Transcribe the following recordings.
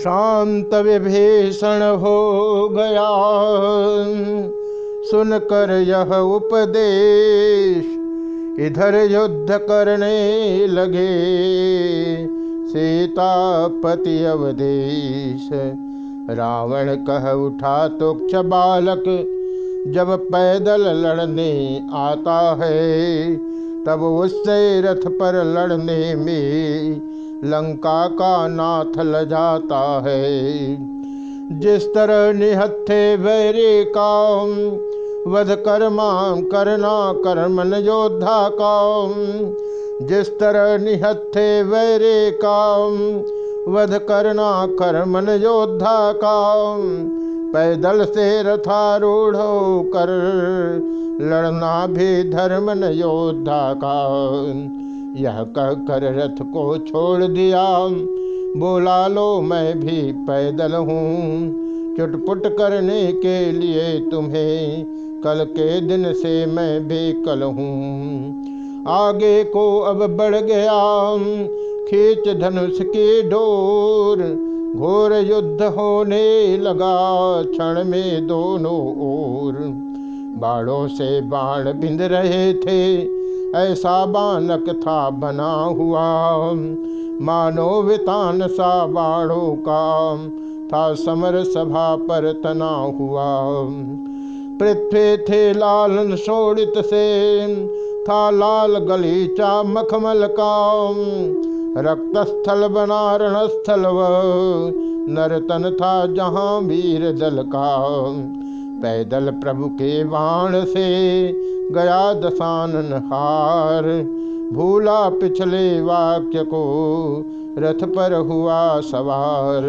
शांत विभीषण हो गया। सुनकर यह उपदेश इधर युद्ध करने लगे। सीतापति अवदेश रावण कह उठा तो बालक, जब पैदल लड़ने आता है तब उससे रथ पर लड़ने में लंका का नाथ ल जाता है। जिस तरह निहत्थे वैरे का वध कर्मा करना कर्मन योद्धा का जिस तरह निहत्थे वैरे का वध करना कर्मन योद्धा का पैदल से रथारूढ़ कर लड़ना भी धर्म न योद्धा का। यह कह कर रथ को छोड़ दिया। बोला लो, मैं भी पैदल हूँ। चुटपुट करने के लिए तुम्हें कल के दिन से मैं भी कल हूँ। आगे को अब बढ़ गया। खींच धनुष की डोर। घोर युद्ध होने लगा, क्षण में दोनों ओर बाणों से बाण बिंद रहे थे। ऐसा बानक था, बना हुआ। मानो वितान सा बाणों का था, समर सभा पर तना हुआ। पृथ्वी थे लालन शोड़ित से, था लाल गलीचा मखमल का। रक्त स्थल बना रणस्थल व नरतन था जहाँ वीर दल का। पैदल प्रभु के बाण से गया दसानन हार भूला पिछले वाक्य को रथ पर हुआ सवार।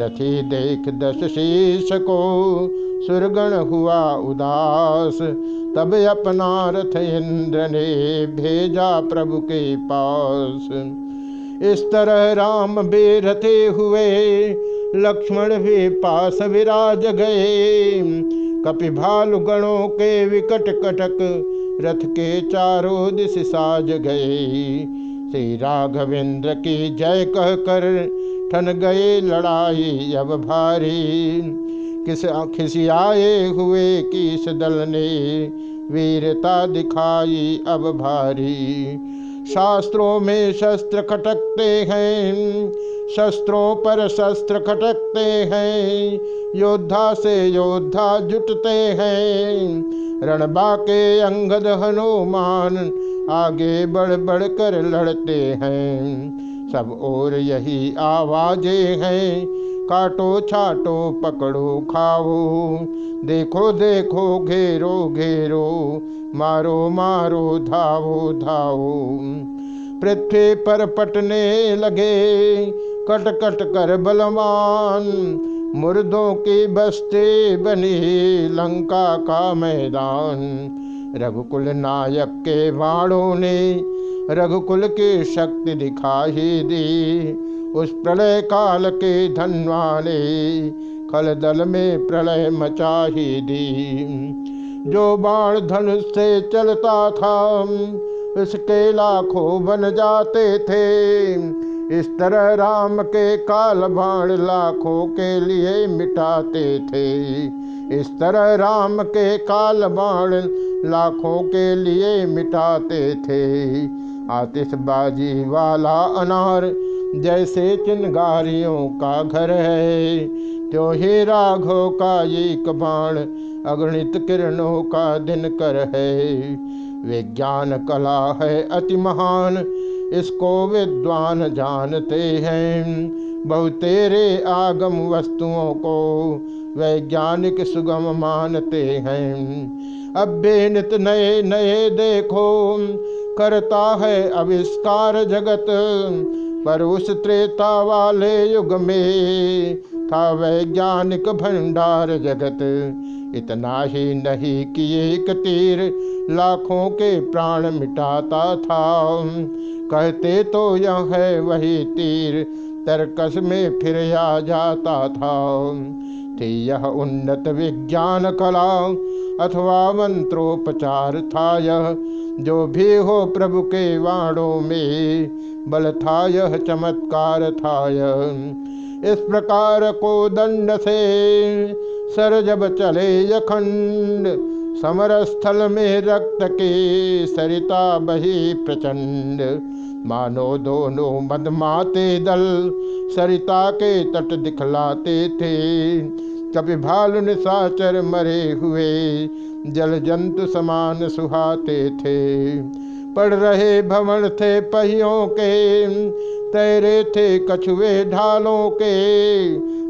रथी देख दस शीश को सुरगण हुआ उदास। तब अपना रथ इंद्र ने भेजा प्रभु के पास। इस तरह राम बेरथे हुए, लक्ष्मण भी पास विराज गए। कपि भालु गणों के विकट कटक, रथ के चारों दिश साज गए। श्री राघवेंद्र की जय कह कर ठन गए लड़ाई अब भारी। किस खिसियाए हुए, किस दल ने वीरता दिखाई अब भारी। शास्त्रों में शस्त्र खटकते हैं। शस्त्रों पर शस्त्र खटकते हैं। योद्धा से योद्धा जुटते हैं। रणबा के अंगद हनुमान आगे बढ़ बढ़ कर लड़ते हैं। सब और यही आवाज़ें हैं। काटो, छाटो, पकड़ो, खाओ। देखो देखो, घेरो घेरो, मारो मारो, धावो धावो। पृथ्वी पर पटने लगे कट कट कर बलवान। मुर्दों की बस्ते बनी, लंका का मैदान। रघुकुल नायक के बाणों ने रघुकुल की शक्ति दिखाई दी। उस प्रलय काल के धनवा ने खल दल में प्रलय मचा ही दी। जो बाण धनुष से चलता था, उसके लाखों बन जाते थे। इस तरह राम के काल बाण लाखों के लिए मिटाते थे। इस तरह राम के काल बाण लाखों के लिए मिटाते थे। आतिशबाजी वाला अनार, जैसे चिनगारियों का घर है। त्यो ही राघव का एक बाण, अगणित किरणों का दिन कर है। विज्ञान कला है अति महान, इसको विद्वान जानते हैं। बहुतेरे आगम वस्तुओं को वैज्ञानिक सुगम मानते हैं। अब बेनित नए नए देखो करता है अविष्कार जगत, पर उस त्रेता वाले युग में था वैज्ञानिक भंडार जगत। इतना ही नहीं कि एक तीर लाखों के प्राण मिटाता था। कहते तो यह है वही तीर तरकस में फिर आ जाता था थी यह उन्नत विज्ञान कला अथवा मंत्रोपचार था यह जो भी हो प्रभु के वाणों में बल था यह चमत्कार था यह इस प्रकार को दंड से सर जब चले यखंड समर स्थल में रक्त के सरिता बही प्रचंड मानो दोनों मदमाते दल सरिता के तट दिखलाते थे। कभी भालु साचर मरे हुए जल जंतु समान सुहाते थे। पड़ रहे भवन थे पहियों के। तैरे थे कछुए ढालों के।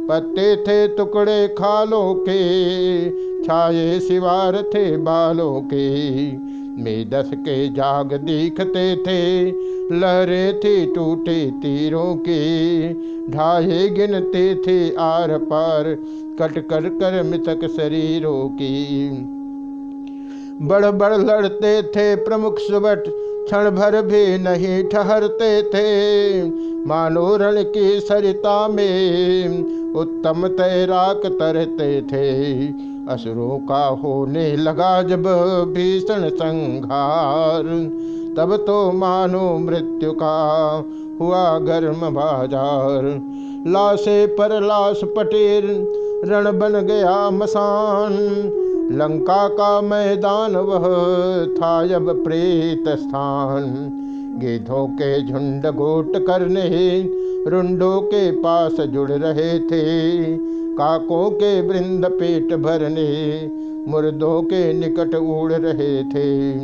पत्ते थे टुकड़े खालों के। छाए सिवार थे बालों के। मेदस के जाग दिखते थे। लहरे थे टूटे तीरों के। ढाए गिनते थे आर पार। कट कर कर मितक शरीरों की। बड़ बड़ लड़ते थे, प्रमुख सुबट क्षण भर भी नहीं ठहरते थे। मानो रण की सरिता में उत्तम तैराक तरते थे। असुरों का होने लगा जब भीषण संघार, तब तो मानो मृत्यु का हुआ गर्म बाज़ार। लाशे पर लाश पटेर, रण बन गया मसान। लंका का मैदान वह था अब प्रेत स्थान। गेधों के झुंड गोट करने रुंडों के पास जुड़ रहे थे। काकों के वृंद पेट भरने मुर्दों के निकट उड़ रहे थे।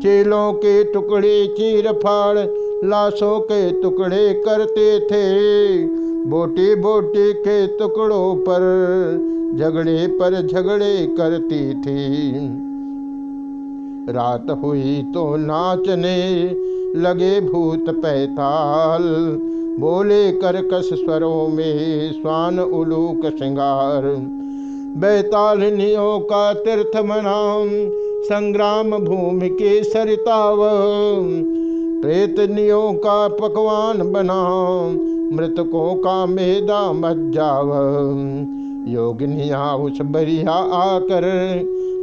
चेलों के टुकड़े चीर फाड़ लाशों के टुकड़े करते थे। बोटी बोटी के टुकड़ों पर झगड़े पर झगड़े करती थी। रात हुई तो नाचने लगे भूत पैताल। बोले करकस स्वरों में स्वान उलूक श्रृंगार। बैतालनियों का तीर्थ मनाम संग्राम भूमि के सरिताव। प्रेतनियों का पकवान बनाओ मृतकों का मेदा मज्जाव योगिनिया उस बरिया आकर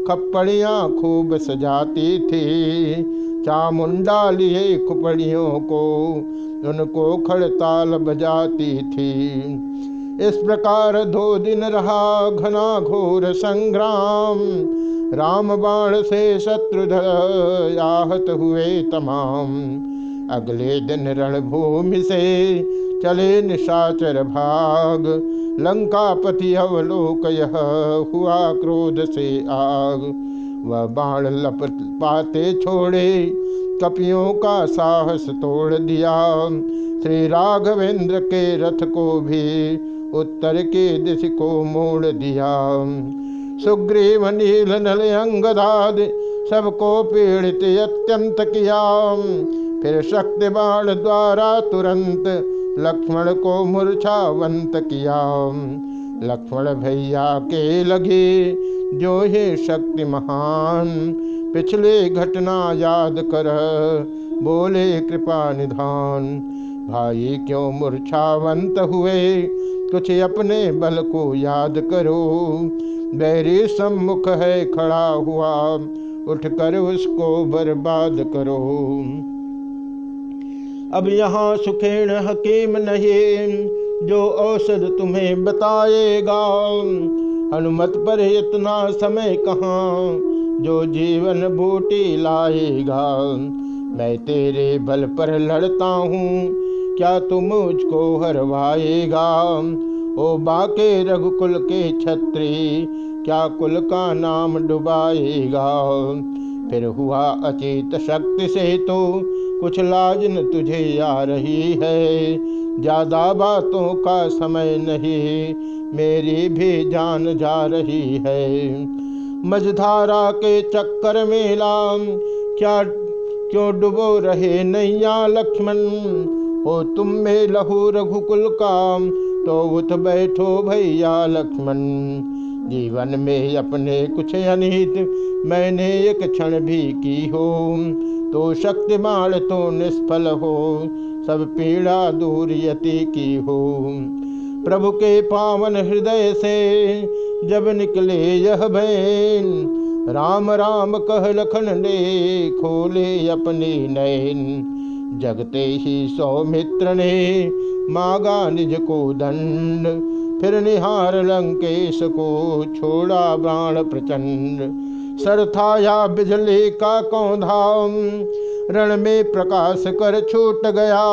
खप्पड़ियाँ खूब सजाती थी। चामुंडा लिए खुपड़ियों को, उनको खड़ताल बजाती थी। इस प्रकार दो दिन रहा घना घोर संग्राम, राम बाण से शत्रु आहत हुए तमाम। अगले दिन रणभूमि से चले निशाचर भाग लंकापति यह हुआ क्रोध से आग। वह बाण लपट पाते छोड़े, कपियों का साहस तोड़ दिया। श्री राघवेंद्र के रथ को भी उत्तर के दिश को मोड़ दिया। सुग्रीव, नील, नल, अंगदाद, सबको पीड़ित अत्यंत किया। फिर शक्ति बाण द्वारा तुरंत लक्ष्मण को मूर्छावंत किया। लक्ष्मण भैया के लगे जो है शक्ति महान, पिछले घटना याद कर, बोले कृपा निधान। भाई क्यों मूर्छावंत हुए, कुछ अपने बल को याद करो। बैरी सम्मुख है खड़ा हुआ, उठकर उसको बर्बाद करो। अब यहाँ सुखेण हकीम नहीं, जो औषध तुम्हें बताएगा। हनुमत पर इतना समय कहाँ, जो जीवन बूटी लाएगा। मैं तेरे बल पर लड़ता हूँ, क्या तुम मुझको हरवाएगा? ओ बाके रघुकुल के छत्री, क्या कुल का नाम डुबाएगा? फिर हुआ अचेत शक्ति से तो कुछ लाज न तुझे आ रही है। ज़्यादा बातों का समय नहीं, मेरी भी जान जा रही है। मझधारा के चक्कर में लाम, क्या, क्यों डुबो रहे नैया लक्ष्मण? हो तुम में लहू रघुकुल काम तो उठ बैठो भैया लक्ष्मण। जीवन में अपने कुछ अनहित मैंने एक क्षण भी की हो। तो शक्तिमान तो निष्फल हो, सब पीड़ा दूर यति की हो। प्रभु के पावन हृदय से जब निकले यह बैन राम राम कह लखन ने खोले अपने नैन जगते ही सौमित्र ने मागा निज को दंड फिर निहार लंकेश को छोड़ा बाण प्रचंड। सरथाया बिजली का कौधाम, रण में प्रकाश कर छूट गया।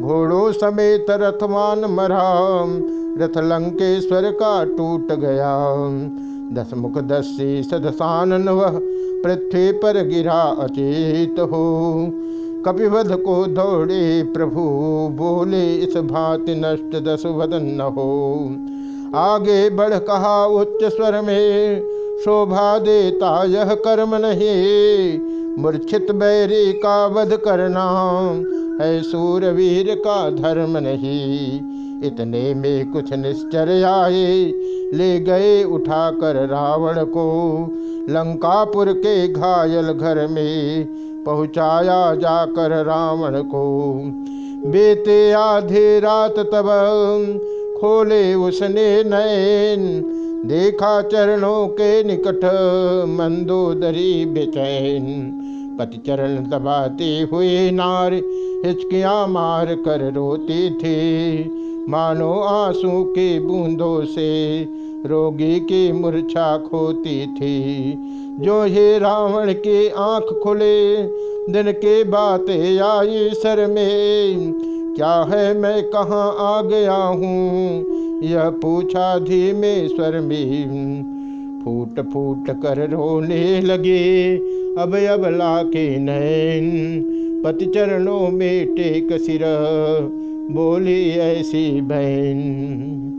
घोड़ों समेत रथवान मरा रथ लंकेश्वर का टूट गया। दस मुख दसी सदसान वह पृथ्वी पर गिरा अचेत हो। कपिवध को दौड़े प्रभु, बोले इस भांति नष्ट दस वदन न हो। आगे बढ़ कहा उच्च स्वर में, शोभा देता यह कर्म नहीं। मूर्छित बैरी का वध करना है सूरवीर का धर्म नहीं। इतने में कुछ निश्चर आए, ले गए उठाकर रावण को। लंकापुर के घायल घर में पहुँचाया जाकर रावण को। बेते आधे रात तब खोले उसने नैन देखा चरणों के निकट मंदोदरी बेचैन। पति चरण दबाते हुए नार, हिचकियाँ मार कर रोती थी। मानो आँसू के बूंदों से रोगी की मूर्छा खोती थी। जो हे रावण के आँख खुले, दिन के बातें आई सर में। क्या है मैं कहाँ आ गया हूँ? यह पूछा धीमे स्वर में। फूट फूट कर रोने लगे। अब अब ला के नैन पति चरणों में टेक सिर, बोली ऐसी बहन।